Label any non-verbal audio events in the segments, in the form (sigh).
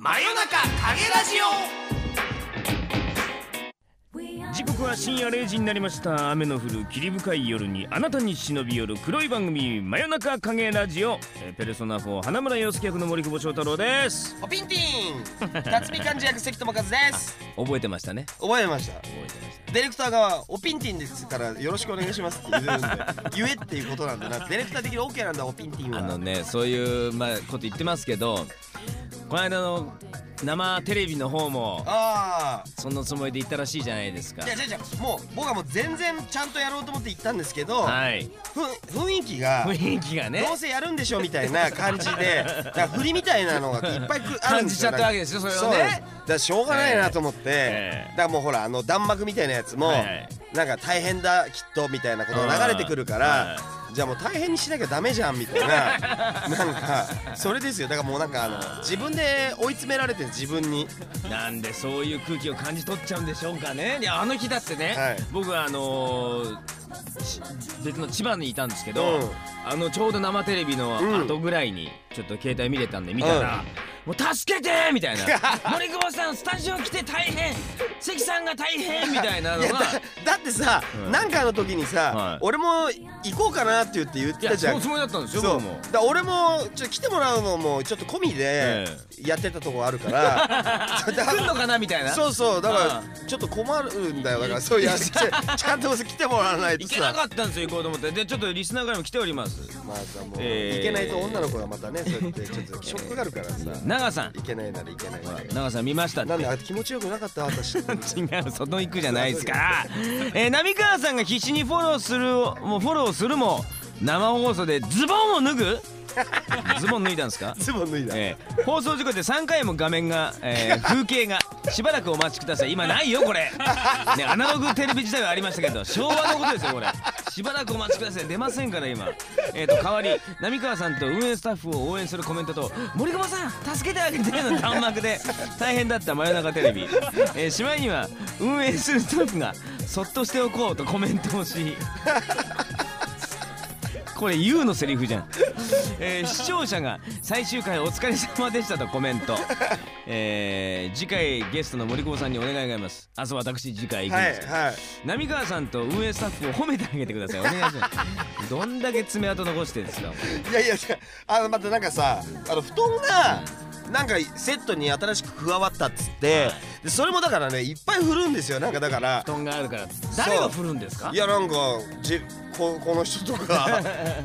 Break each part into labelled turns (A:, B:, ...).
A: 真夜中影ラジオ。
B: 時刻は深夜0時になりました。雨の降る霧深い夜にあなたに忍び寄る黒い番組真夜中影ラジオ。えーペルソナ4花村洋介役の森久保祥太郎です。
A: オポピンティーン辰巳漢字役関智和です。
B: 覚えてましたね。
A: 覚えました。
B: 覚えてました。
A: ディレクターがオピンティンですからよろしくお願いしますって言うんで (laughs) 言えっていうことなんだな。ディレクター的に OK なんだオピンティンは。
B: あのねそういう、まあ、こと言ってますけどこの間の生テレビの方も
A: あ
B: そのつもりで言ったらしいじゃないですか
A: あじゃあじゃもう僕はもう全然ちゃんとやろうと思って行ったんですけど、
B: はい。
A: ふ雰囲気が
B: 雰囲気がね。
A: どうせやるんでしょみたいな感じで (laughs) だから振りみたいなのがいっぱいく (laughs) あるんですよ。
B: 感じちゃったわけですよそれをね。
A: だしょうがないなと思って、
B: ええ。
A: だからもうほらあの弾幕みたいなやつも、
B: はいはい。
A: なんか大変だきっとみたいなことが流れてくるから、
B: は
A: じゃあもう大変にしなきゃダメじゃんみたいな。(laughs) なんかそれですよ。だからもうなんかあの自分で追い詰められてる自分に。
B: なんでそういう空気を感じ取っちゃうんでしょうかね。いやあの日だってね、
A: はい。
B: 僕はあのーち別の千葉にいたんですけど、
A: うん。
B: あのちょうど生テレビの
A: うん。
B: 後ぐらいにちょっと携帯見れたんで見たら、もう助けてみたいな。(laughs) 森久保さんスタジオ来て大変。関さんが大変みたいないのが
A: やだだってさ、
B: うん。
A: なんかの時にさ、
B: はい。
A: 俺も行こうかなって言って言ってたじゃん。
B: そのつもりだったんですよ
A: そう。
B: 僕も。
A: だ俺もちょっと来てもらうのもちょっと込みで
B: え
A: やってたとこある (laughs) から、
B: 来んのかなみたいな。
A: そうそう。だか
B: あ
A: らちょっと困るんだよ。だからそういやちちゃんと来てもらわないと
B: 行けな
A: さ
B: かったんですよ行こうと思って。でちょっとリスナーからも来ております。
A: またもう、
B: えー
A: 行けないと女の子がまたねそうやってちょっとショックがあるからさ
B: 長さん。
A: 行けないなら行けない
B: 長さん見ましたって。
A: なんであ気持ちよくなかった？私。(laughs)
B: 違う外行くじゃないですから、えー、浪川さんが必死にフォローするもうフォローするも生放送でズボンを脱ぐ？ズボン脱いだんですか？
A: ズボン脱いだ、
B: えー放送事故で3回も画面が、えー風景がしばらくお待ちください。今ないよこれ、ね、アナログテレビ時代はありましたけど昭和のことですよこれ。しばらくお待ちください。出ませんから今。えー、と代わり浪川さんと運営スタッフを応援するコメントと「森久保さん助けてあげて」の弾幕で大変だった真夜中テレビ、えー、しまいには運営するスタッフがそっとしておこうとコメントをしこれ YOU のセリフじゃん、(laughs) えー視聴者が最終回お疲れ様でしたとコメント、えー次回ゲストの森久保さんにお願いがあります。明日私次回行くんすよ、
A: いはい。
B: 浪川さんと運営スタッフを褒めてあげてください。お願いします。(laughs) どんだけ爪痕残してるんですか。
A: いやいやあのまたなんかさあの布団がなんかセットに新しく加わったっつってでそれもだからねいっぱい振るんですよ。なんかだから
B: 布団があるから。誰が振るんですか？
A: いやなんかじここの人とか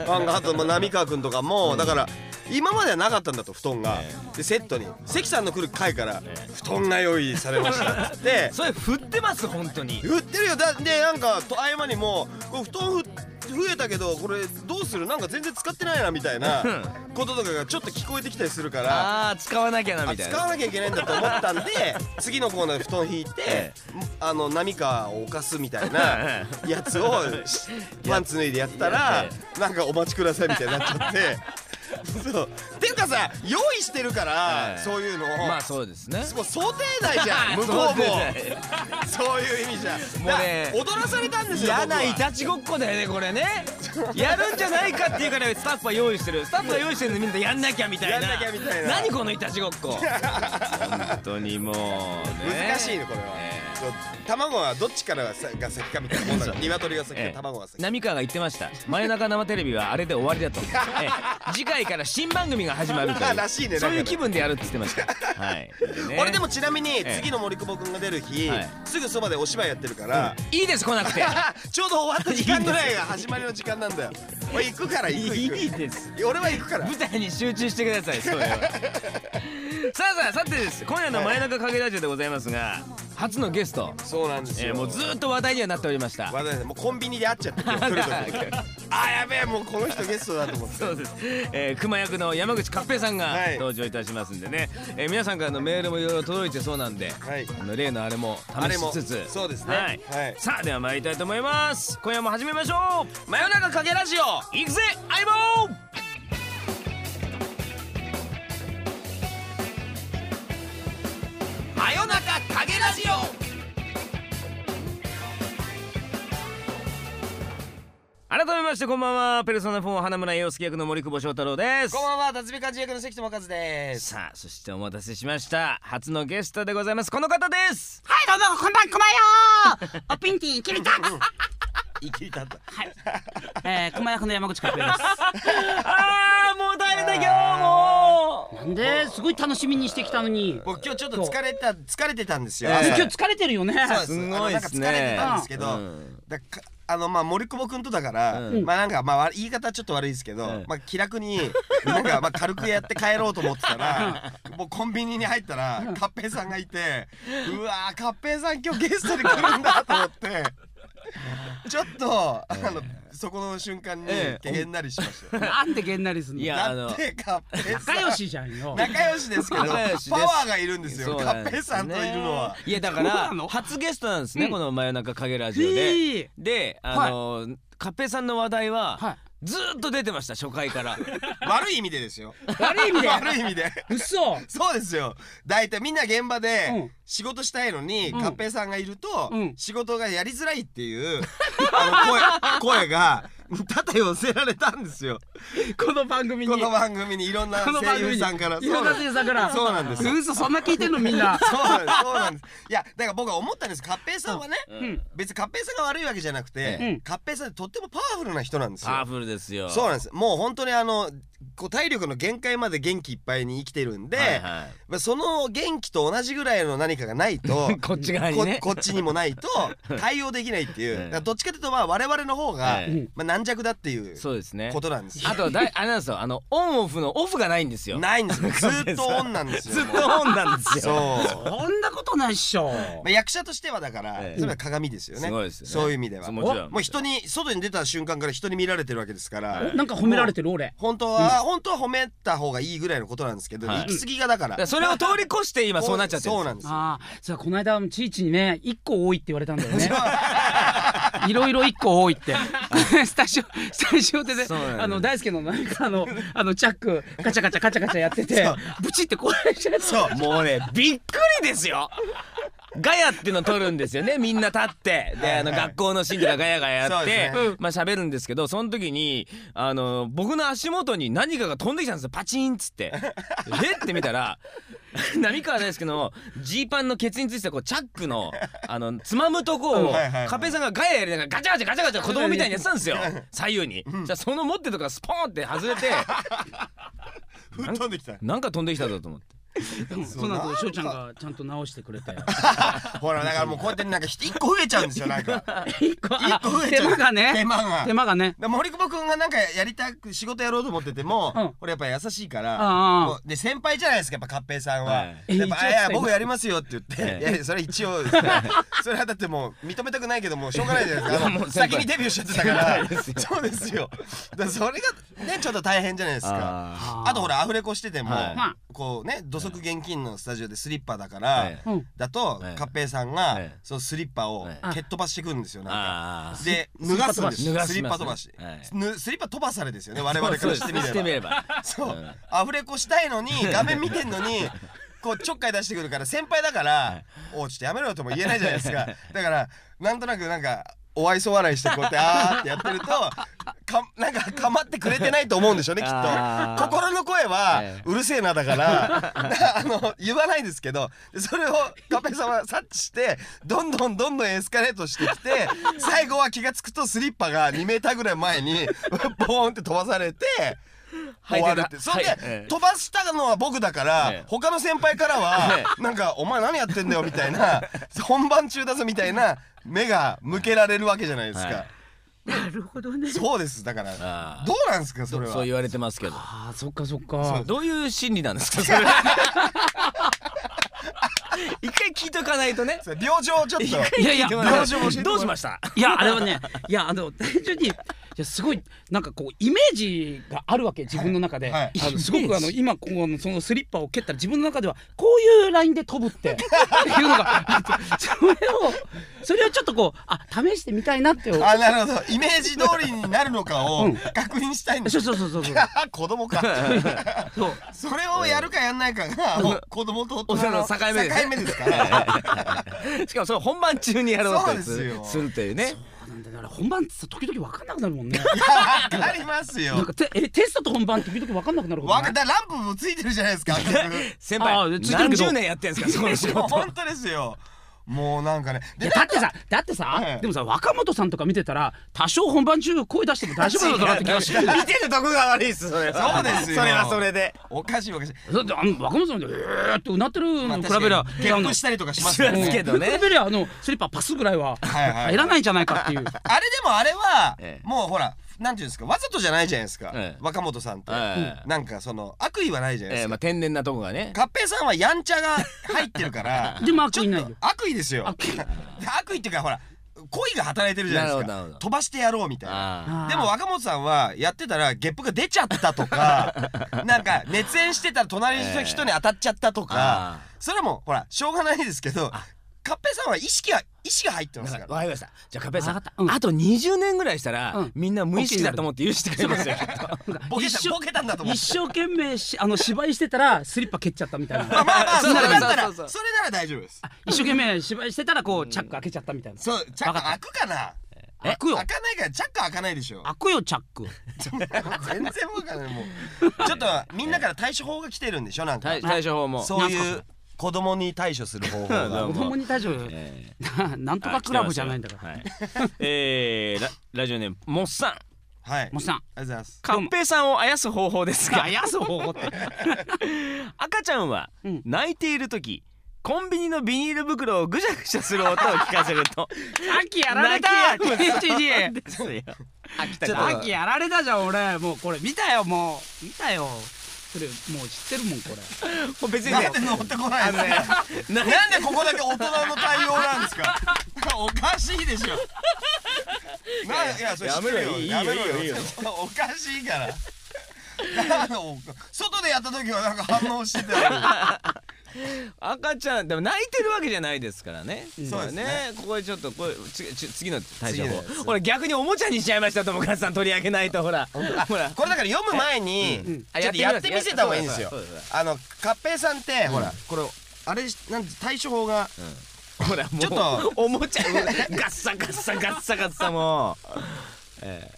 A: なんかあとまあ浪川君とかも、だから今まではなかったんだと布団が、
B: え
A: でセットに。関さんの来る回から、布団が用意されました。っつって
B: それ振ってます？本当に。
A: 振ってるよ。だでなんかと合間にもこれ布団ふ増えたけどこれどうする？なんか全然使ってないなみたいな (laughs) こととかがちょっと聞こえてきたりするから
B: ああ使わなきゃな
A: あ
B: みたいな。
A: 使わなきゃいけないんだと思ったんで (laughs) 次のコーナーで布団引いて
B: え
A: あの波川を犯すみたいな (laughs) やつをしパンツ脱いでやったら
B: え。
A: なんかお待ちくださいみたいになっちゃってそう。っていうかさ用意してるから
B: ええ
A: そういうのを。
B: まあそうですね。
A: もう想定内じゃん。(laughs) 向こうも。そういう意味じゃん。
B: もうね
A: だ踊らされたんですよ
B: 嫌な
A: 僕は。い
B: たちごっこだよねこれね。やるんじゃないかっていうからスタッフは用意してる。スタッフが用意してるのみんなやんなきゃみたいな。
A: やんなきゃみたいな。
B: 何このいたちごっこ？本当にもうね。
A: 難しいねこれは、
B: え
A: そう卵はどっちからがさが先かみたいなもんだから。鶏が先か
B: ええ。
A: 卵が先
B: 浪川が言ってました。真夜中生テレビはあれで終わりだと、ええ。次回から新番組が始まるという
A: らしいね
B: そういう気分でやるって言ってました。はい、(laughs) ね。
A: 俺でもちなみに
B: ええ。
A: 次の森久保君が出る日、
B: はい。
A: すぐそばでお芝居やってるから、
B: いいです来なくて。(laughs)
A: ちょうど終わった時間ぐらいが始まりの時間なんだよ。俺行くから行く行く。
B: いいです。
A: 俺は行くから。
B: 舞台に集中してくださいそれは (laughs) さあさあさてです。今夜の「真夜中影ラジオ」でございますが初のゲスト、
A: そうなんですよ、
B: えーもうずーっと話題にはなっておりました。
A: わざわざもうコンビニで会っちゃって (laughs) あやべえもうこの人ゲストだと思って。
B: そうです、えー、熊役の山口勝平さんが
A: はい。
B: 登場いたしますんでね、えー皆さんからのメールもいろいろ届いてそうなんで、
A: はい。
B: あの例のあれも試しつつ。
A: そうですね。
B: はい。
A: はい。
B: さあでは参りたいと思います。今夜も始めましょう。真夜中影ラジオ。行くぜ相棒。
A: 真夜中ジオ。
B: 改めまましてこんばんはペルソナ4花村洋介役の森久保祥太郎です。
A: こんばんは辰巳漢字役の関智和です。
B: さあそしてお待たせしました。初のゲストでございます。この方です。
C: はいどうもこんばんこんばんよ (laughs) おピンティンキリタ
A: いきりた
C: はい、えー、熊役の山口勝平です。(laughs)
B: ああもう大変だ今日も
C: なんですごい楽しみにしてきたのに。
A: 僕今日ちょっと疲れた疲れてたんですよ、
B: ええ
A: 朝。
C: 今日疲れてるよね。
A: そうです。
B: すごいっすね。
A: あのなんか疲れてたんですけど、
B: うん。
A: だかあのまあ森久保君とだから、
B: うん。
A: まあなんかまあ言い方ちょっと悪いですけど、
B: うん。
A: まあ気楽になんかまあ軽くやって帰ろうと思ってたらもうコンビニに入ったらカッペイさんがいてうわーカッペイさん今日ゲストに来るんだと思ってちょっとあのそこの瞬間に
B: ええ
A: げんなりしましたよ。(laughs)
C: なんでげんなりすんの？
B: いやあの
A: だってカッペイさん。
C: 仲良しじゃんよ。
A: 仲良しですけど
B: 仲良しです。
A: パワーがいるんですよカッペイさんといるのは。
B: いやだから初ゲストなんですね、
C: うん。
B: この真夜中影ラジオで、であの、カッペイさんの話題は、
C: はい
B: ずーっと出てました初回から。(laughs)
A: 悪い意味でですよ。
C: 悪い意味で？
A: 悪い意味で。
C: 嘘。
A: そうですよ。大体みんな現場
C: うん。
A: で仕事したいのに
C: うん。
A: カッペイさんがいると
C: うん。
A: 仕事がやりづらいっていうあの声声が多々寄せられたんですよ。
C: この番組に。
A: この番組にいろんな声優さんから。
C: いろんな声優さんから。
A: そうなんですよ。
C: 嘘そんな聞いてんのみんな。
A: そうなんです。そうなんです。いやだから僕は思ったんです。カッペイさんはね
C: うん。
A: 別にカッペイさんが悪いわけじゃなくて、
C: うん。
A: カッペイさんってとってもパワフルな人なんですよ。
B: パワフルですよ。
A: そうなんです。もう本当にあのこう体力の限界まで元気いっぱいに生きてるんで、
B: はいはい。
A: まあその元気と同じぐらいの何かがないと (laughs)
B: こっち側にね。
A: ここっちにもないと (laughs) 対応できないっていう、どっちかというとまあ我々の方が、
B: え
C: え
A: まあ、軟弱だっていう
B: そうですね。
A: ことなんですよ。
B: あとだいあれなんですよ。あのオンオフのオフがないんですよ。
A: ないんですよ。(laughs) ずーっとオンなんですよ。
B: ずっとオンなんです
A: そ
B: よ
A: う、
C: そんなことないっしょ。
A: まあ、役者としてはだから、
B: ええ。
A: それは鏡ですよね。
B: すごいですよね。
A: そういう意味では。
B: もちろん。
A: もう人に外に出た瞬間から人に見られてるわけですから、
B: はい
C: なんか褒められてる俺。
A: 本当は、本当は褒めた方がいいぐらいのことなんですけど、
B: はい。
A: 行き過ぎがだから。
B: それを通り越して今 (laughs) そうなっちゃってる
A: そうなんですよ。
C: ああそうこの間ちいちにね一個多いって言われたんだよね。(laughs) いろいろ一個多いって。(laughs) スタジオスタジオでね
B: そうなんだ
C: あの大輔のなんかあのあのチャックカチャカチャカチャカチャやっててブチって壊れちゃって
A: そう。
B: もうねびっくりですよガヤっていうのを撮るんですよねみんな立って。であの学校のシーンとかガヤガヤやって、
C: ね。
B: まあ喋るんですけどその時にあの僕の足元に何かが飛んできたんですよパチンっつって。えって見たら浪川大輔のジーパンのケツについてたこうチャックのあのつまむとこをカペさんがガヤやりながらガチャガチャガチャガチャ子供みたいにやってたんですよ左右に、じゃあその持ってるとこがスポーンって外れて (laughs)
A: 吹っ飛んできた。
B: なんか飛んできたぞと思って。
C: その後翔ちゃんがちゃんと直してくれて (laughs)
A: ほらだからもうこうやってなんか一個増えちゃうんですよなんか。(laughs)
C: 一個
A: 増えちゃう。
C: 手間がね。
A: 手間が。
C: 手間がね。
A: で森久保君がなんかやりたく仕事やろうと思ってても、
C: うん。
A: 俺やっぱ優しいから、で先輩じゃないですかやっぱカッペイさんは、
B: はい
A: やっぱ「
C: え一応
A: いや僕やりますよ」って言って「
B: ええ。
A: いやいやそれ一応 (laughs) それはだってもう認めたくないけどもうしょうがないじゃないですか。
B: 先
A: にデビューしちゃってたから。そうですよ。だそれがねちょっと大変じゃないですか。
B: あ
A: あとほらアフレコしてても、
B: はい。
C: まあ
A: こうね土足現金のスタジオでスリッパだから、だと、
B: はい
A: カッペイさんが、
B: はい
A: そのスリッパを
B: はい
A: 蹴っ飛ばしてくるんですよなんか。で脱がすんですスリッパ飛ばし、
B: はい
A: ぬスリッパ飛ばされですよね我々からしてみれば。
B: してみれば。
A: そう、
B: うん
A: アフレコしたいのに (laughs) 画面見てんのにこうちょっかい出してくるから先輩だから「おうちょっとやめろよ」とも言えないじゃないですか。だからなんとなくなんかお愛想笑いしてこうやってあーってやってるとかなんか構ってくれてないと思うんでしょうねきっと心の声は
B: ええ
A: うるせえなだから (laughs) あの言わないですけどそれをカペさんは察知してどんどんどんどんエスカレートしてきて (laughs) 最後は気が付くとスリッパが2メーターぐらい前にボーンって飛ばされて。終わるって。それで、飛ばしたのは僕だから、
B: ええ。
A: 他の先輩からは、(laughs) なんか「お前何やってんだよ」みたいな (laughs) 本番中だぞみたいな目が向けられるわけじゃないですか、
B: はい。
C: なるほどね。
A: そうです。だからどうなんですかそれは。
B: そう言われてますけど。
C: あ。あそっかそっか。
B: どういう心理なんですかそれ (laughs) (laughs) 一回聞いとかないとね。
A: 病状をちょっと
C: いやいや
A: 病状
B: どうしました？(laughs)
C: いやあれはねいやあの単純にいやすごいなんかこうイメージがあるわけ自分の中で、
A: はい
C: あのすごくあの今このそのスリッパを蹴ったら自分の中ではこういうラインで飛ぶって (laughs) いうのがそれをそれをちょっとこうあ試してみたいなって
A: あなるほど。イメージ通りになるのかを
C: うん。
A: 確認したいんです
C: そうそうそうそうそう。(laughs)
A: 子供か。
C: そう。
A: それをやるかやんないかが子供と大人の
B: 境目です。ね
A: 境目ですから。(laughs)
B: しかもそれ本番中にやろうと
A: すよ。
B: するというね。
C: なんだだからあれ本番ってさ時々分かんなくなるもんね。
A: わかりますよ。
C: なんかてえテストと本番時々分かんなくなることない
A: わかだランプもついてるじゃないですか (laughs)
B: 先
C: あ
B: 輩何十年やってんすかそこの仕事。
A: 本当ですよもうなんかね
C: いやだってさだってさ、
A: はい
C: でもさ若本さんとか見てたら多少本番中声出しても大丈夫なのかなって気がして (laughs)
B: 見てるとこが悪いっすそれは。
A: そうですよ。
B: それはそれで。
A: おかしいおかしい
C: だってあの若本さんでえーってうなってるの比べりゃ、
A: ゲップしたりとかします
B: け
A: ね。
B: どね
C: 比べりゃあのスリッパパスぐらいは入らないんじゃないかっていう。
A: あれでもあれは
B: ええ。
A: もうほらなんていうんですかわざとじゃないじゃないですか。
B: ええ。
A: 若本さんって。
B: はい
A: なんかその悪意はないじゃないで
B: えー
A: すか
B: まあ天然なとこがね。
A: 合併さんはやんちゃが入ってるから (laughs)
C: でも悪
A: ちょっと
C: 意ないよ。
A: 悪意ですよ。
C: 悪意。(laughs)
A: 悪意っていうかほら恋が働いてるじゃないです
B: なるほどなるほど。
A: か飛ばしてやろうみたいな。
B: あ
C: あ。ー
A: でも若本さんはやってたらゲップが出ちゃったとか (laughs) なんか熱演してたら隣の人に当たっちゃったとか
B: あ
A: それはもうほらしょうがないですけど合併さんは意識が意識が入ってま
B: ー
A: すから。
B: わかりました。じゃあカペさん。
C: うん。
B: あと20年ぐらいしたら
C: うん。
B: みんな無意識だと思って許してくれますよ。(laughs)
A: ボケ
C: 一生
A: たボケたんだと思う
C: 一生懸命しあの芝居してたらスリッパ蹴っちゃったみたいな。
A: まあまあまあ (laughs) それだったら
B: そ
A: れなら大丈夫です。
C: 一生懸命芝居してたらこうチャック開けちゃったみたいな。
A: そうチャック開くかな。
C: 開くよ。
A: 開かないからチャック開かないでしょ。
C: 開くよチャック。
A: 全然わかんないもう。ちょっとみんなから対処法が来てるんでしょなんか。
B: 対対処法も。
A: そういう子供に対処する方法が。
B: どうも
C: 子供に対処。
B: え
C: ななんとかクラブじゃないんだから。
B: はい。えーララジオネームモッサン。
A: はい。
C: もうさん
A: ありがとうございます。
B: カッペイさんをあやす方法ですが。
C: あやす方法って。(laughs)
B: 赤ちゃんは
C: うん。
B: 泣いている時コンビニのビニール袋をぐしゃぐしゃする音を聞かせると。(laughs)
C: さっきやられた。(laughs) さっきやられたじゃん俺。もうこれ見たよもう。見たよそれもう知ってるもんこれ。(laughs)
B: もう別にね。
A: なんで乗ってこないんですか
B: な
A: なんでここだけ大人の対応なんですか？(laughs) おかしいでしょ。ないやそれ
B: やめろよ。いいよ
A: やめろ
B: いいよいいよ。
A: おかしいから。外でやった時はなんか反応してたよ
B: 赤ちゃんでも泣いてるわけじゃないですからね。
A: そうですね。
B: ここでちょっとこれつち次の対処法。ほら逆におもちゃにしちゃいました友和さん取り上げないとほら。ほら。
A: これだから読む前にちょっとやってみせた方がいいんですよ。あの合併さんってほらこれあれなんて対処法が
B: ほらもう
A: ちょっと
B: おもちゃガッサガッサガッサガッサもう。え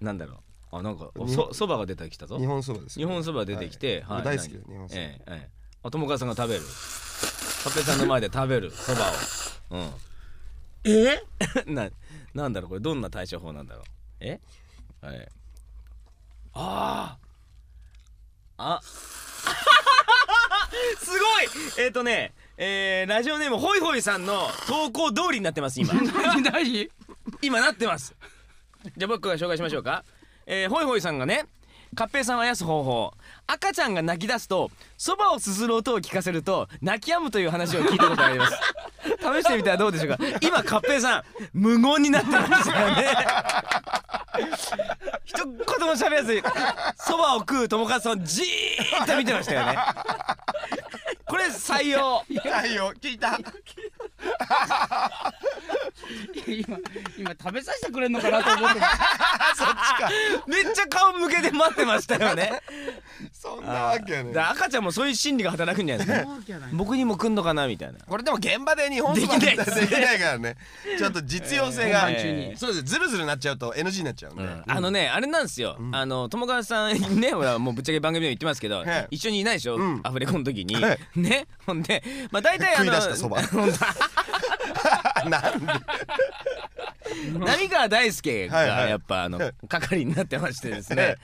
B: ー、なんだろう。あなんかおそそばが出てきたぞ。
A: 日本そばです
B: 日本そば出てきて、
A: はい。
B: はい。
A: 僕大好きだ日本そば。
B: ええ友川さんが食べる。カペさんの前で食べる。そばを。うん。
C: え？(laughs)
B: ななんだろうこれ。どんな対処法なんだろう。え？はい。あああ。(laughs) すごい！えっ、ー、とねえー、ラジオネームホイホイさんの投稿通りになってます今。(laughs) 今なってます。じゃあ僕が紹介しましょうか。えー、ホイホイさんがねカッペイさんをあやす方法。赤ちゃんが泣き出すとそばをすする音を聞かせると泣き止むという話を聞いたことがあります。(laughs) 試してみたらどうでしょうか。今カッペイさん無言になってましたよね。(laughs) 一言も喋らずにそばを食う友和さんをじーっと見てましたよね。これ採用。
A: はいよ聞いた
C: 今今食べさせてくれんのかなと思って。(laughs)
B: めっちゃ顔向けて待ってましたよね。
A: そんなわけはね
B: だから赤ちゃんもそういう心理が働くんじゃないですか。僕にも来んのかなみたいな。
A: これでも現場で日本
B: できないで
A: きないからね。ちょっと実用性が
C: 本番中に。
A: そうです。ずるずるなっちゃうと NG になっちゃうんで。
B: あのねあれなんですよ、あの友川さんね (laughs) ほらもうぶっちゃけ番組でも言ってますけど、
A: はい。
B: 一緒にいないでしょ、
A: うん。
B: アフレコの時に、
A: はい。
B: ね？ほんでまあ大体あの
A: 食い出したそば。
B: ほんと (laughs)
A: なんで？(laughs)
B: 浪川大輔がやっぱあの係になってましてですね。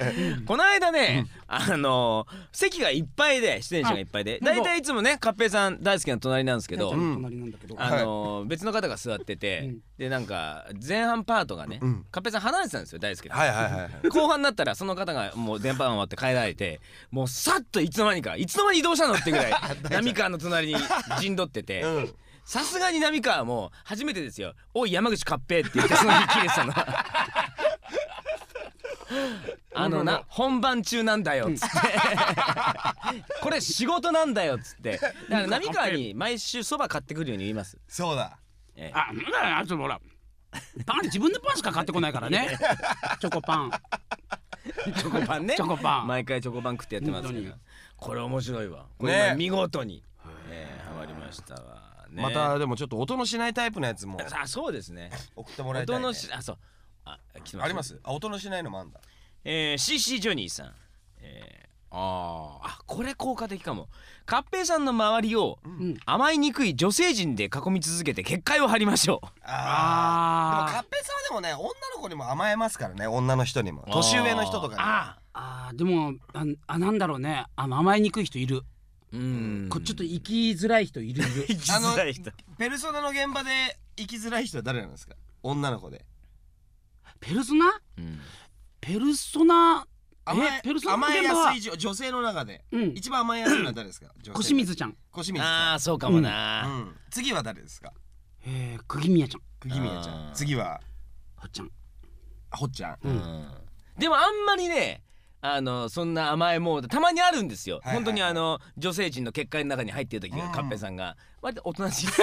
B: この間ねあの席がいっぱいで出演者がい。っぱいで。
C: あ
B: 大体いつもねカッペイさん大好きな隣なんですけど、
C: けど隣なんだけど。
B: あの別の方が座ってて、
C: うん。
B: でなんか前半パートがね、
A: うん。
B: カッペイさん離れてたんですよ大輔と。
A: はいはいはいはい。
B: 後半になったらその方がもう電波終わって帰られてもうさっといつの間にかいつの間に移動したのってぐらい (laughs) 浪川の隣に陣取ってて
A: うん
B: さすがに浪川も初めてですよ「おい山口カッペ」って言ってその日切れてたの。(laughs) あのな本番中なんだよっつって。(laughs) これ仕事なんだよっつって。だから浪川に毎週そば買ってくるように言います、
A: そうだ。
B: ええ。
C: あなんだよあいつほら。パン自分のパンしか買ってこないからね。(laughs) チョコパン。
B: チョコパンね。
C: チョコパン。
B: 毎回チョコパン食ってやってますけど。これ面白いわ。これ見事に、えー、ハマりましたわ、ね、
A: またでもちょっと音のしないタイプのやつも
B: あそうですね。
A: 送ってもらいたいね。
B: 音のしあそう。あ来てます。
A: あります？あ音のしないのもあんだ。
B: えー、CC ジョニーさん、えー、あーあこれ効果的かも。カッペイさんの周りを
C: うん。
B: 甘いにくい女性陣で囲み続けて結界を張りましょう。
A: あー。でもカ
C: あ
A: ッペイさんはでもね女の子にも甘えますからね女の人にも。年上の人とかにも。
B: あ
C: あーでもああなんだろうね。あ甘えにくい人いる、
B: ーうん。
C: こちょっと生きづらい人いる。い (laughs) る
B: 生きづらい人。
A: ペルソナの現場で生きづらい人は誰なんですか？女の子で。
C: ペルソナ？
B: うん。
C: ペルソナ？
A: 甘え
C: えペルソナの
A: 甘えやすい女女性の中で。
C: うん。
A: 一番甘えやすいのは誰ですか？
C: 小清水ちゃん。
A: 小清水さ
B: ああそうかも
A: ん、
B: な、
A: うん、次は誰ですか？
C: えー、釘宮ちゃん。
A: 釘宮ちゃん。次は？
C: ほっちゃん。
A: ほっちゃん
C: うん。
B: うん。でもあんまりねあのそんな甘えモードたまにあるんですよ、
A: はいはい
B: 本当にあの女性陣の結界の中に入ってる時が、
A: うん。
B: カッペさんが割とおとなしい (laughs)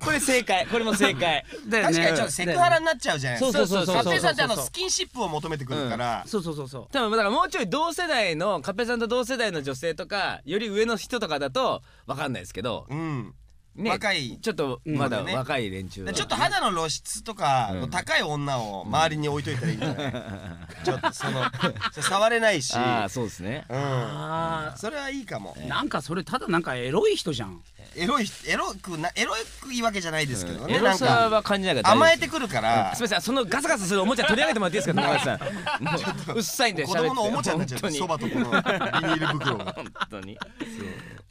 B: これ正解。これも正解。
C: だよね。
A: 確かにちょっとセクハラになっちゃうじゃないですか。
C: そうそうそう
A: カッペイさんってあの
C: そうそうそう
A: スキンシップを求めてくるから、
C: そうそうそうそう。
B: 多分だからもうちょい同世代のカッペさんと同世代の女性とかより上の人とかだと分かんないですけど、
A: うん
B: ね、
A: 若い
B: ちょっとまだ若い連中は
A: ちょっと肌の露出とか
B: うん。
A: 高い女を周りに置いといたらいいんじゃない、ちょっとその (laughs) 触れないし。
B: ああそうですね。
A: うん。
C: あ
A: それはいいかも。
C: ーなんかそれただなんかエロい人じゃん。
A: エロいエロくなエロくいいわけじゃないですけどね、
B: エロさは感じないから大丈夫です
A: 甘えてくるから。
B: すみませんそのガサガサするおもちゃ取り上げてもらっていいですか友達さん。もううっさいんで
A: 子供のおもちゃになっちゃう
B: 本当に。
A: そばとこのビニール袋が (laughs)
B: 本当に。
A: ね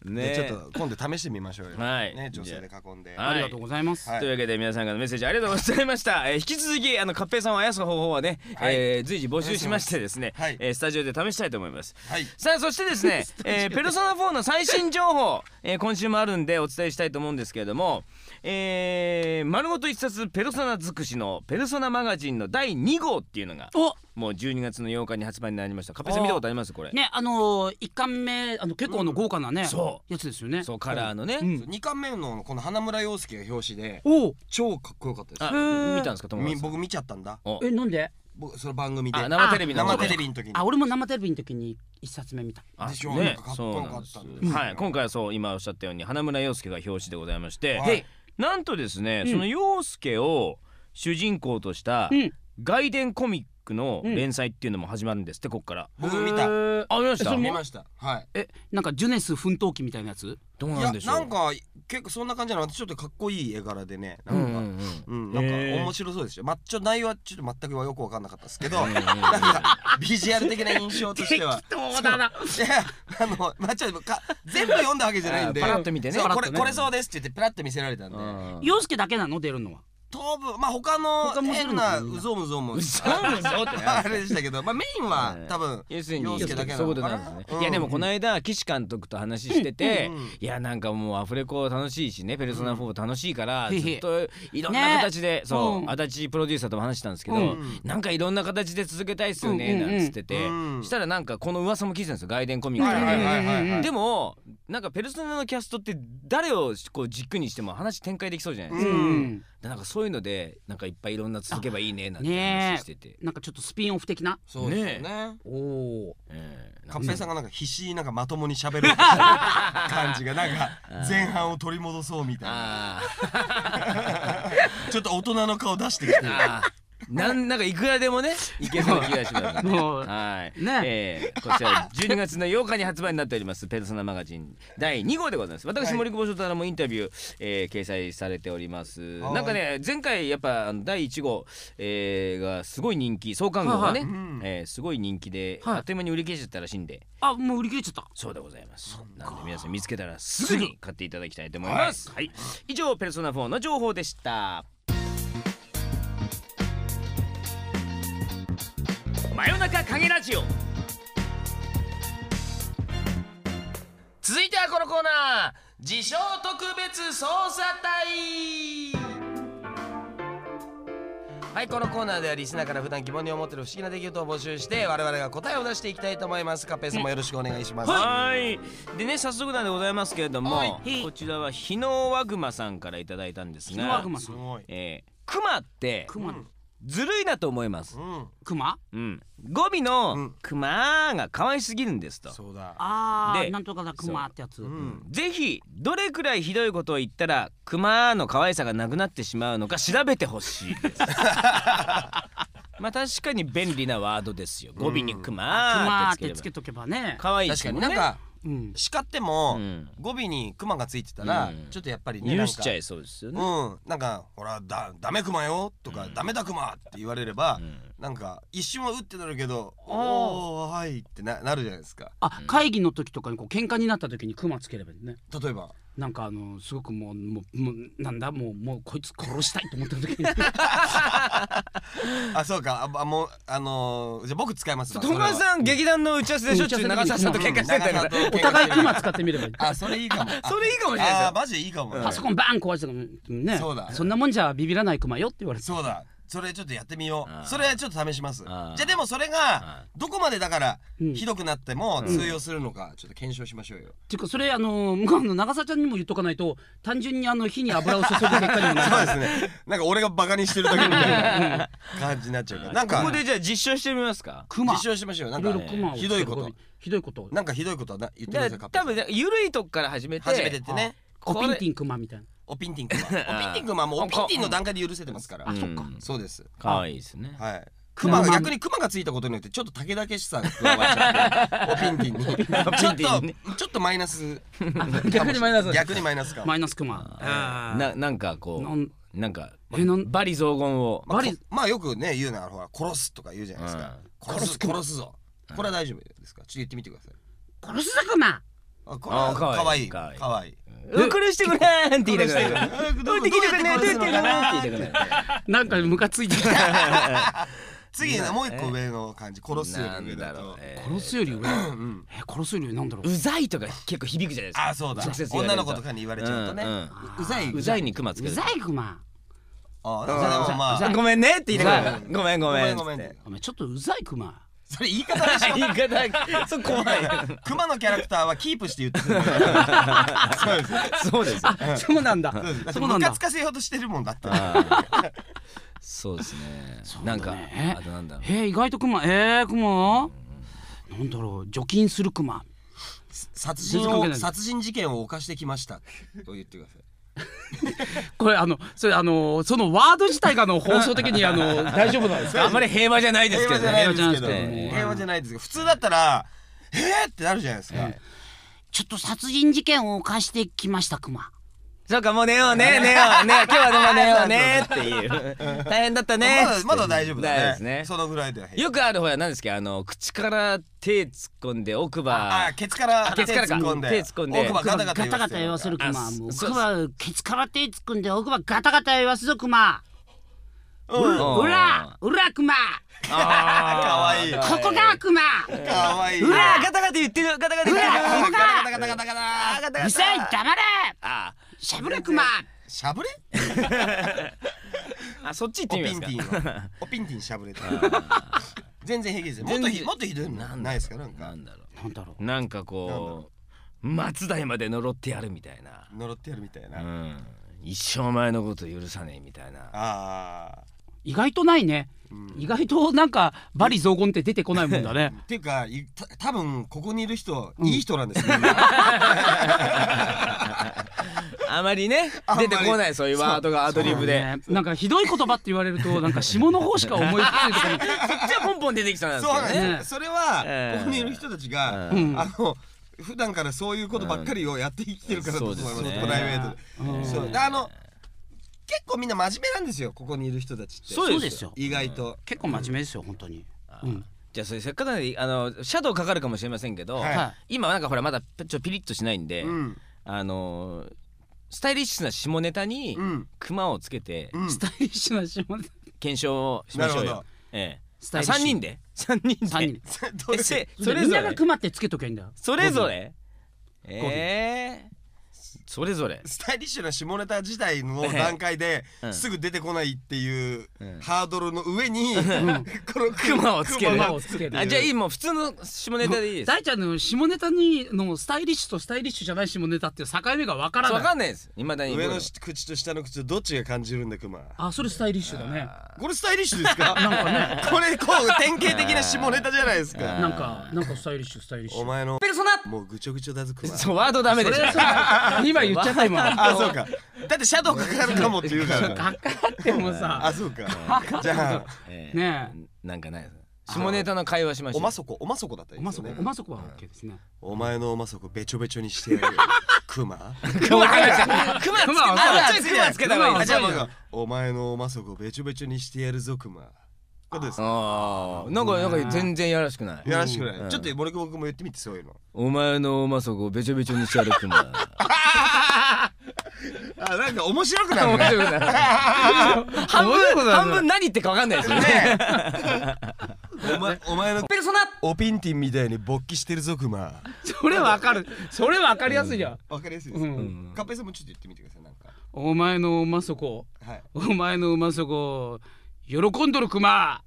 B: ね。
A: ちょっと今度試してみましょうよ、
B: はい。
A: ね女性で囲んで、
B: はい
C: あ。りがとうございます、
A: はい。
B: というわけで皆さんからのメッセージありがとうございました、えー引き続きあのカッペイさんをあやす方法はね、
A: はい。
B: えー随時募集しましてですね、
A: はい。
B: えースタジオで試したいと思います。
A: はい。
B: さあそしてですね、(laughs) えーペルソナ4の最新情報、えー今週もあるんでお伝えしたいと思うんですけれども、えー丸ごと一冊ペルソナ尽くしのペルソナマガジンの第2号っていうのが
C: お
B: もう12月の8日に発売になりました。カッペイさん見たことあります？これ、
C: ねあのー、一巻目あの結構の豪華なね、
B: そ
C: やつですよね。
B: そうカラーのね、
C: うん。
A: 2巻目のこの花村洋介が表紙で
C: おお
A: 超かっこよかったです。
B: 見たんですか友達。
A: 僕見ちゃったんだ。
B: お。
C: えなんで？
A: 僕その番組で。
B: あ生テレビの。方
A: 生
B: で
A: テレビの時に。
C: あ俺も生テレビの時に一冊目見た。
B: あ
A: でしょ？
B: ね。
A: かかっこよかったんです
B: そうなんです。はい今回はそう今おっしゃったように花村洋介が表紙でございまして、
A: はい
B: なんとですね、
C: うん
B: その洋介を主人公とした
C: うん
B: 外伝コミックの
C: うん。
B: 連載っていうのも始まるんですってこっから。
A: 僕見た。
C: えー。
B: あ見ました？
A: 見ました。はい。
C: えなんかジュネス奮闘記みたいなやつ？
B: どうなんでしょう。
A: なんか結構そんな感じなのちょっとかっこいい絵柄でねなか。
B: うんんうんうん。
A: うん、なんか面白そうですよ。まあ、ちょ内容はちょっと全くよく分かんなかったですけど、なんかビジュアル的な印象としては。
C: 当だな。い
A: や、あの、まあ、ちょっとか全部読んだわけじゃないんで。
B: あパラッと見てね。
A: これこれそうですって言ってプラッと見せられたんで。
B: うん。
C: 洋介だけなの？出るのは
A: 当分まあ他の変なうぞうむぞうも
B: うぞうむって。(laughs)
A: あれでしたけど、まあメインは
B: うん
A: 多分
B: 要するに
A: 洋介だけなのかな？
B: いやでもこの間岸監督と話してて、いやなんかもうアフレコ楽しいしねペルソナ4楽しいから、
C: うん。
B: ずっといろんな形で、そう、
C: うん。
B: 足立プロデューサーとも話したんですけど、
C: うん。
B: なんかいろんな形で続けたいっすよね、なんつってて、
A: うん
B: したらなんかこの噂も聞いてたんですよ外伝コミックで、もなんかペルソナのキャストって誰をこう軸にしても話展開できそうじゃないですか、なんかそういうのでなんかいっぱいいろんな続けばいいねなんて
C: ね
B: 話してて、
C: なんかちょっとスピンオフ的な？
A: そうですよね。
C: おお
B: えー。
A: カッペイさんがなんか必死になんかまともに喋る (laughs) 感じがなんか前半を取り戻そうみたいな。
B: あ (laughs)
A: ちょっと大人の顔出してきて。
B: ーあーなんなんかいくらでもねいけそうな気がしますね。
C: もう
B: はい、
C: ね。
B: えーこちら12月の8日に発売になっておりますペルソナマガジン。第2号でございます。私、
A: はい。
B: 森久保翔太郎もインタビュー、えー掲載されております。
A: はい。
B: なんかね前回やっぱあの第1号、えーがすごい人気創刊号がね、
C: はい
A: うん
B: えーすごい人気で、
C: はい。
B: あっという間に売り切れちゃったらしいんで。
C: あもう売り切れちゃった。
B: そうでございます。なんで皆さん見つけたらすぐに買っていただきたいと思います。はい、以上ペルソナ4の情報でした真夜中影ラジオ。続いてはこのコーナー。自称特別捜査隊。はいこのコーナーではリスナーから普段疑問に思っている不思議な出来事を募集して我々が答えを出していきたいと思います。カッペイさんもよろしくお願いします、はい。でね早速なんでございますけれども、
C: はい。
B: こちらは日のワグマさんからいただいたんです
C: 日の
B: が
A: すごい
B: えー、クマって
C: クマ
A: うん
B: ずるいなと思います。
A: うん。
C: クマ
B: うん。語尾
A: う
B: の
A: ん「
B: クマ」が可愛すぎるんですと。
A: そうだ。
B: で
C: あーなんとかだクマってやつ。
A: う。ん。
B: ぜひどれくらいひどいことを言ったらクマの可愛さがなくなってしまうのか調べてほしいです。(laughs) まあ確かに便利なワードですよ。語尾にク
C: ク
B: マ
C: マ
B: ーってつければ。
C: ってつけとけばね。
B: 可愛いです
A: 確かになんか
C: うん。
A: 叱っても、
B: うん。
A: 語尾にクマがついてたら、
B: うん。
A: ちょっとやっぱりね
B: 許しちゃ
A: い
B: いそうですよね。
A: うん。なんかほらだダメクマよとか、
B: うん。
A: ダメだクマって言われれば、
B: うん。
A: なんか一瞬はうってなるけど
C: あー。
A: おーはいってななるじゃないですか。
C: あ会議の時とかにこう喧嘩になった時にクマつければいいね。
A: 例えば？
C: なんかあのすごくもうもうもうなんだもうもうこいつ殺したいと思った時に。(laughs)
A: あそうか。ああもうあのー、じゃあ僕使います。わ
B: 友達さん劇団の打ち合わせでしょ？っちゅう長澤さんと喧嘩してたから
A: うん。
C: お互いクマ使ってみればいい。
A: あそれいいかも。
B: それいいかもしれないですよ。
A: あーマジでいいかも、
C: パソコンバーン壊してたから。ね。
A: そうだ。
C: そんなもんじゃビビらないクマよって言われて。
A: そうだそれちょっとやってみよう。それはちょっと試します。じゃあでもそれ
B: あ
A: がどこまでだから
C: うん。
A: ひどくなっても通用するのかちょっと検証しましょうよ。
C: っていうかそれあの向こうの長澤ちゃんにも言っとかないと単純にあの火に油を注ぐ結果にもなる。(laughs)
A: そうですね。なんか俺がバカにしてるだけみたいな (laughs) 感じになっちゃうから。なんか
B: ここでじゃあ実証してみますか？
C: クマ
A: 実証しましょうなん
C: いろ
A: か
C: いろクマを。
A: ひどいこと。
C: ひどいこと。
A: なんかひどいことはな言ってください
B: だから多分ねゆるいとこから始めて
A: 初めてってね。
C: コピンティンクマみたいな
A: おピンティンクマ (laughs) おピンティンクマはもうおピンティンの段階で許せてますから。
B: あそっか。
A: そうです。
B: 可愛いですね。
A: はい。クマが逆にクマがついたことによってちょっと武田しさが加わっちゃって (laughs) おピンティンにちょっとちょっとマイナス。
C: 逆にマイナス。
A: 逆にマイナスかも
C: マイナスクマあー。
B: ななんかこ
C: なん
B: うなんかバリ雑言を。
A: まあ
C: バリ
A: こまあよくね言うのはほら殺すとか言うじゃないですか。殺す殺すぞ。これは大丈夫ですか？ちょっと言ってみてください。
C: 殺すぞクマ
A: あこれは
B: あかわいい
A: かわいい
B: かわい。い
A: かわいい
B: うんこれしてくれんって言いたくなる。
A: どう
B: おいできるかねどうやってやるかなって言いたくなる。
C: なんかムカついてきた。
A: 次ねもう一個上の感じ殺すより上。だと
C: 殺すより上？殺すより上？なんだろう。
B: うざいとか結構響くじゃないですか。
A: あそうだ。女の子とかに言われちゃうとね。うざい。う
B: ざいにクマつける。
C: うざいクマ
A: あでもまあ。
B: ごめんねって言いたくなる。ごめんご
A: ご
B: めん。
A: めんごめん。
C: ちょっとうざいクマ
A: それ言い方でしょ。(laughs)
B: 言い方そう怖い。
A: クマのキャラクターはキープして言ってくる。そうです。
B: そうです
C: そうなんだ。そうなんだ。
A: ムカつかせようとしてるもんだって。
B: あー。そうですね。なんか
C: え
B: あとなんだろう。
C: えー意外とクマえークマなんだろう除菌するクマ
A: 殺人を殺人事件を犯してきました。と言ってください (laughs)
C: これあのそれあのそのワード自体があの放送的にあの (laughs) 大丈夫なんですか？
B: あんまり平和じゃないですけど平和じゃないですけど。
A: 平和じゃないですけど普通だったらえーってなるじゃないですか。
C: ちょっと殺人事件を犯してきましたクマ
B: そうかもう寝ようね寝よう。ね今日はでも寝ようねっていう。(laughs) 大変だったね。
A: まだまだ大丈夫だね。
B: 大丈夫ですね。
A: そのぐらいで
B: よくあるほら何ですか？あの口から手突っ込んで奥歯。
A: あケツから
B: ケツからか。
A: 手突っ込んで。
B: 手突っ込んで。
A: 奥歯ガタガタ
C: ガタガタ言わせるクマ奥歯ケツから手突っ込んで奥歯ガタガタ言わすぞクマ
A: う
C: らうらクマ
A: かわいい。
C: ここがクマ
A: かわいい。う
B: わガタガタ言ってるガタガタ言ってる。
C: うわここが
A: ガタガタガタガタ
B: ガタ。ガ
C: うるさい黙れ。
B: あ
C: しゃぶれクマ
A: しゃぶれ？(laughs)
B: あそっち行っ
A: お
B: てみ
A: ピ
B: ますか。
A: ンティンはおピンティンしゃぶれて。(laughs) 全然平気ですよ。もっとひもっとひどいの？ないですか？なんか。
B: なんだろ
C: なんだろ
B: う。なんかこう松代まで呪ってやるみたいな。
A: 呪ってやるみたいな。
B: うん。一生前のこと許さねえみたいな。
A: あ
C: 意外とないね。
A: うん。
C: 意外となんかバリ雑言って出てこないもんだね。(laughs)
A: っていうか多分ここにいる人
C: うん。
A: いい人なんですね
B: あまりね出てこないそういうワードがアドリブで。
C: ね。なんかひどい言葉って言われるとなんか下の方しか思いつかないとかも
B: そっちはポンポン出てきそうなんです
A: そうなんです
B: けどね
A: よそれは
B: ええ
A: ここにいる人たちが
C: うん。
A: あの普段からそういうことばっかりをやって生きてるからだと思います。
B: ね。
A: プライベートで。
C: うん。
A: そあの結構みんな真面目なんですよここにいる人たちって。
B: そうですよ。
A: 意外と。
C: 結構真面目ですよ本当に。うん。
B: じゃあそれせっかくなんであのシャドウかかるかもしれませんけど、
A: はい。
C: は
B: 今なんかほらまだちょっとピリッとしないんで、
A: うん。
B: あのスタイリッシュな下ネタに
A: うん。
B: クマをつけて
A: うん。
C: スタイリッシュな下ネタ。
B: 検証をしましょうよ。
A: なるほど。
B: ええ。
C: スタイリッシュ。
B: 3人で？3人で。
C: 三人。(laughs)
A: どう
B: え
A: いう
B: せそれ
C: みんなが
B: ぞれ
C: クマってつけとけんだ。よ
B: それぞれ。ええそれぞれ。
A: スタイリッシュな下ネタ自体の (laughs) 段階で
B: うん。
A: すぐ出てこないっていう
B: うん。
A: ハードルの上に (laughs) この
B: クマをつける。
C: クマをつける。
B: あじゃあいいもう普通の下ネタでいいです
C: 大ちゃんの下ネタにのスタイリッシュとスタイリッシュじゃない下ネタっていう境目がわからない。
B: わかんないです未だに
A: 上の口と下の口どっちが感じるんだクマ
C: あそれスタイリッシュだね
A: これスタイリッシュですか
C: なんかね。
A: これこう典型的な下ネタじゃないですか。
C: なんかなんかスタイリッシュスタイリッシュ。
A: お前の
C: ペルソナ。
A: もうぐちょぐちょだぞクマ
B: そうワードダメでしょ。
C: それそれ (laughs) 今言っちゃった今
A: あそうか。だってシャドウかかるかもって言うから。
C: かかってもさ。
A: あそうか。じゃあ
B: ええ
C: ね
B: なんかない下ネタの会話しましょう。
A: おまそこおまそこだった
C: おまそこおまそこは OK ですね。
A: お前のおまそこべちょべちょにしてやるクマ
B: クマクマつけ
C: クマは
B: あちょいクマつけた方がいい
A: じゃあお前のおまそこべちょべちょにしてやるぞクマことです
B: ああなんかなんか全然やらしくない？
A: やらしくない、
B: うん。
A: ちょっと森久保君も言ってみてそういうの。
B: お前のまそこべちょべちょにしてやるクマ (laughs)
A: あなんか面白くなる
B: 面
A: ね
B: 白くない半分半分何言ってかわかんないですよね。
A: ねお前お前の
C: ペルソナ。
A: おピンティンみたいに勃起してるぞクマ
C: それわかる。それわかりやすいじゃん。
A: わかりやすいです、
C: うん。
B: うん。
A: カッペイさんもちょっと言ってみてくださいなんか。
C: お前のうまそこ。
A: はい。
C: お前のうまそこ喜んどるクマ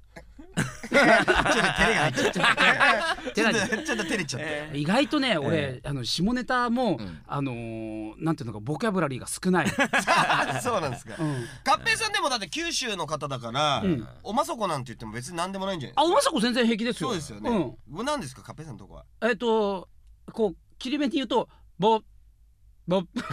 A: ちょっと照れが入っちゃった。ちょ
C: てな
A: っとちょっと照れちゃった、
C: 意外とね俺、あの下ネタも、
B: ん。
C: あのーなんていうのかボキャブラリーが少ない、(laughs)
A: そうなんですか、
C: うん、
A: 合併さんでもだって九州の方だから、
C: うん。
A: おまそこなんて言っても別に何でもないんじゃない
C: あうまそこ全然平気ですよ。
A: そうですよね、何ですか合併さんのとこは？
C: えっ、とこう切り目に言うとボボ (laughs)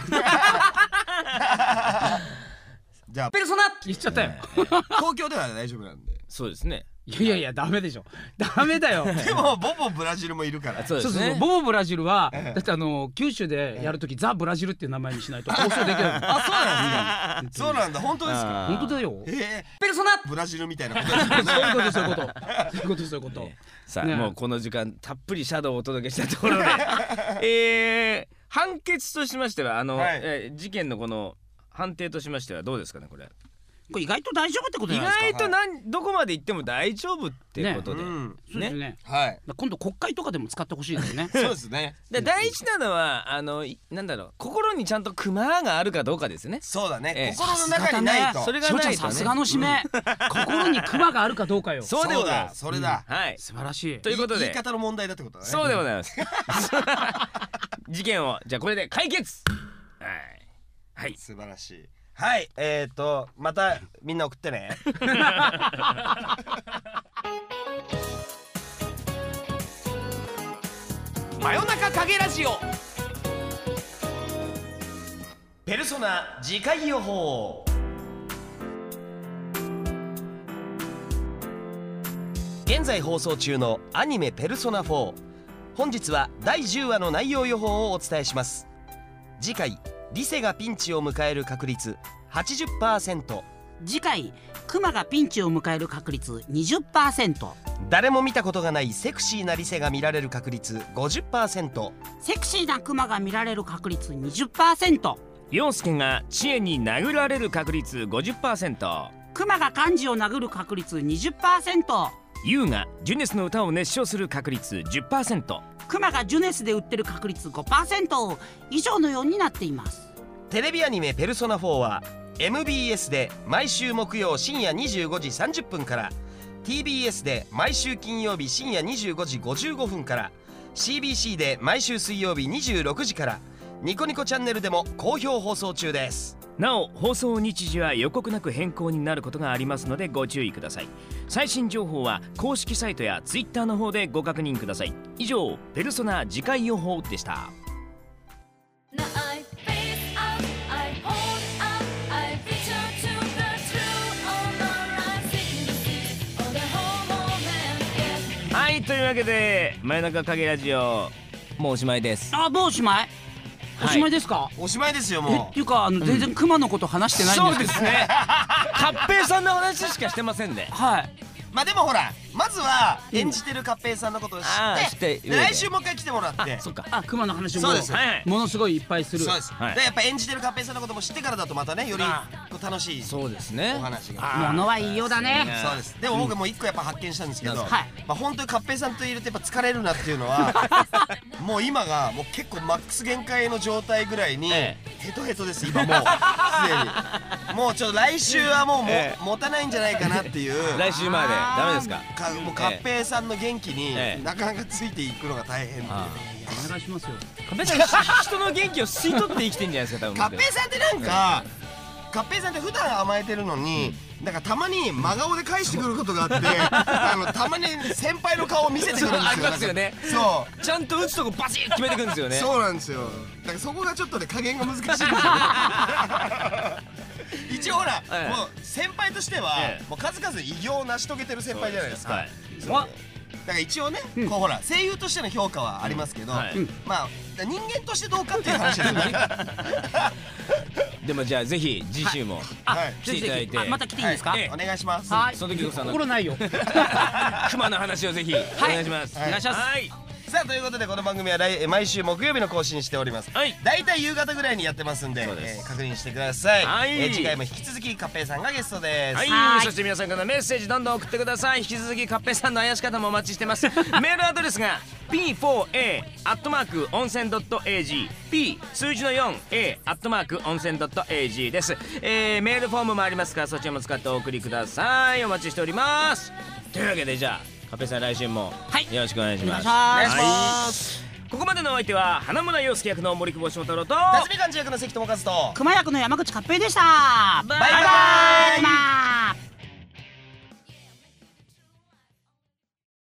A: じゃあ。
C: ペルソナって言っちゃったよ、
A: 東京では大丈夫なんで。
B: そうですね
C: いやいやいやダメでしょ。ダメだよ。(laughs)
A: でもボボブラジルもいるから。
B: そうですね。
C: ボボブラジルは、
A: ええ。
C: だってあの九州でやるとき、ザ・ブラジルっていう名前にしないと (laughs) 放送できない。
A: あそうなんですかそうなんだ。本当ですか？
B: あ
C: 本当だよ。
A: ええ。
C: ペルソナ！
A: ブラジルみたいなこと
C: そういうことそういうこと。(laughs) そういうことそういうこと。
B: さあ、
C: ね。
B: もうこの時間たっぷりシャドウをお届けしたところで。えー、判決としましてはあの、事件のこの判定としましてはどうですかねこれ
C: これ意外と大丈夫ってこと
B: 意
C: じゃないですか。
B: 外となん、どこまで行っても大丈夫ってことで、
A: うん。
C: そうですね。
A: はい。
C: 今度国会とかでも使ってほしいですね。(laughs)
A: そうですね。
B: で大事なのはあのいなんだろう心にちゃんとクマがあるかどうかですね。
A: そうだね、
B: ええ。
A: 心の中にないと。
B: それが
C: 翔
B: ないとね。
C: ちゃんさすがの締め、心にクマがあるかどうかよ。(laughs)
B: そうでござい
A: だ
B: ます。
A: それだ、
B: はい。
C: 素晴らしい。
B: ということで。
A: 言い方の問題だってことだね。
B: そうでございます。(laughs) 事件をじゃあこれで解決。はい。はい。
A: 素晴らしいはいえー、とまたみんな送ってね。(laughs)
B: 真夜中影ラジオ。
A: ペルソナ次回予報現在放送中のアニメ「ペルソナ4」本日は第10話の内容予報をお伝えします。次回リセがピンチを迎える確率80%
C: 次回クマがピンチを迎える確率20%
A: 誰も見たことがないセクシーなリセが見られる確率50%
C: セクシーなクマが見られる確率20%
B: 陽介が知恵に殴られる確率50%
C: クマが漢字を殴る確率20%
B: 優がジュネスの歌を熱唱する確率10%
C: クマがジュネスで売ってる確率5%以上のようになっています
A: テレビアニメ「ペルソナ4」は MBS で毎週木曜深夜25時30分から TBS で毎週金曜日深夜25時55分から CBC で毎週水曜日26時からニコニコチャンネルでも好評放送中です。
B: なお放送日時は予告なく変更になることがありますのでご注意ください。最新情報は公式サイトや Twitter の方でご確認ください。以上ペルソナ次回予報でした。というわけで真夜中影ラジオもうおしまいです。
C: あもうおしまい？おしまいですか、
A: おしまいですよ
C: え
A: も
C: っていうかあの全然クマのこと話してないんですけど、
B: ねカッペイさんの話しかしてませんね。
C: はい。
A: まあでもほらまずは演じてるカッペイさんのことを知っ
B: って
A: 来週もう一回来てもらって。
B: そっか。
C: あクマの話も。
A: そうです。
C: ものすごいいっぱいする。
A: そうです、やっぱ演じてるカッペイさんのことも知ってからだとまたねより楽しい
B: そうですね。
A: お話が。
C: ものは言いようだね。
A: そうですでも僕もう一個やっぱ発見したんですけど、まあ本当にカッペイさんといるとやっぱ疲れるなっていうのは (laughs) もう今がもう結構マックス限界の状態ぐらいに、
B: え
A: ヘトヘトです今もう。(laughs) すでに。もうちょっと来週はもうも、
B: ええ。
A: 持たないんじゃないかなっていう。
B: 来週まで。ダメですか？
A: かもうカッペイさんの元気に
B: ええ。
A: なかなかついていくのが大変っていう。
B: あ
C: お願いしますよ。
B: カッペイさん人の元気を吸い取って生きてんじゃないですか多分 (laughs)
A: カッペイさんってなんかカッペイさんって普段甘えてるのに、なんかたまに真顔で返してくることがあって (laughs) あのたまに先輩の顔を見せてくるんですよ。
B: そうありますよね。
A: そ
B: ちゃんと打つとこバチッ決めてくるんですよ
A: う、
B: ね。
A: そうなんですよ。だからそこがちょっとね加減が難しいんですよね (laughs) (laughs) 一応ほら、
B: ええ。
A: もう先輩としては、
B: ええ。
A: もう数々偉業を成し遂げてる先輩じゃないですか。
B: はい。
A: だから一応ね、こうほら声優としての評価はありますけど、
B: はい。
A: まあ人間としてどうかっていう話ですよね
B: でもじゃあぜひ次週も
A: はい。
B: 来ていただいて。
C: あまた来ていいですか、
B: ええ
A: お願いします。
C: はい。
B: その時こそ
C: 心ないよ。(laughs) (laughs)
B: 熊の話をぜひお願いします。
A: はい。お願い
C: します。
B: はい
A: さあということでこの番組は来え毎週木曜日の更新しております。
B: はい。
A: だいたい夕方ぐらいにやってますんで
B: そうです。
A: えー確認してください、
B: はい。
A: えー次回も引き続きカッペイさんがゲストです、
B: はい。
C: はい。
B: そして皆さんからのメッセージどんどん送ってください。引き続きカッペさんの怪し方もお待ちしてます。(laughs) メールアドレスが P4A アットマーク温泉 .ag P 数字の 4A アットマーク温泉 .ag です、えー、メールフォームもありますからそちらも使ってお送りください。お待ちしております。というわけでじゃあカッペさん来週も
C: はい。
B: よろしくお願いします、
C: お願いし
A: お願い。します、
B: ここまでのお相手は花村洋介役の森久保祥太郎と
A: 辰巳幹事役の関智和と
C: 熊役の山口勝平でした。
B: バイバイ。
C: バイバイ